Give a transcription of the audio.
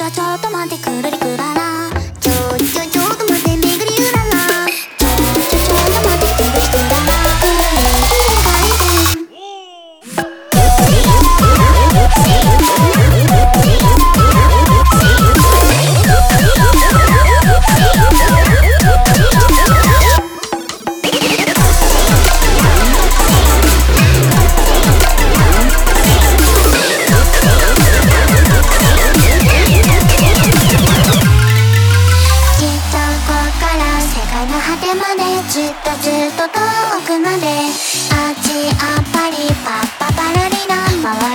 ちょちょっと待ってくるっとずっと遠くまで。あっちあっぱりパッパパラリラ回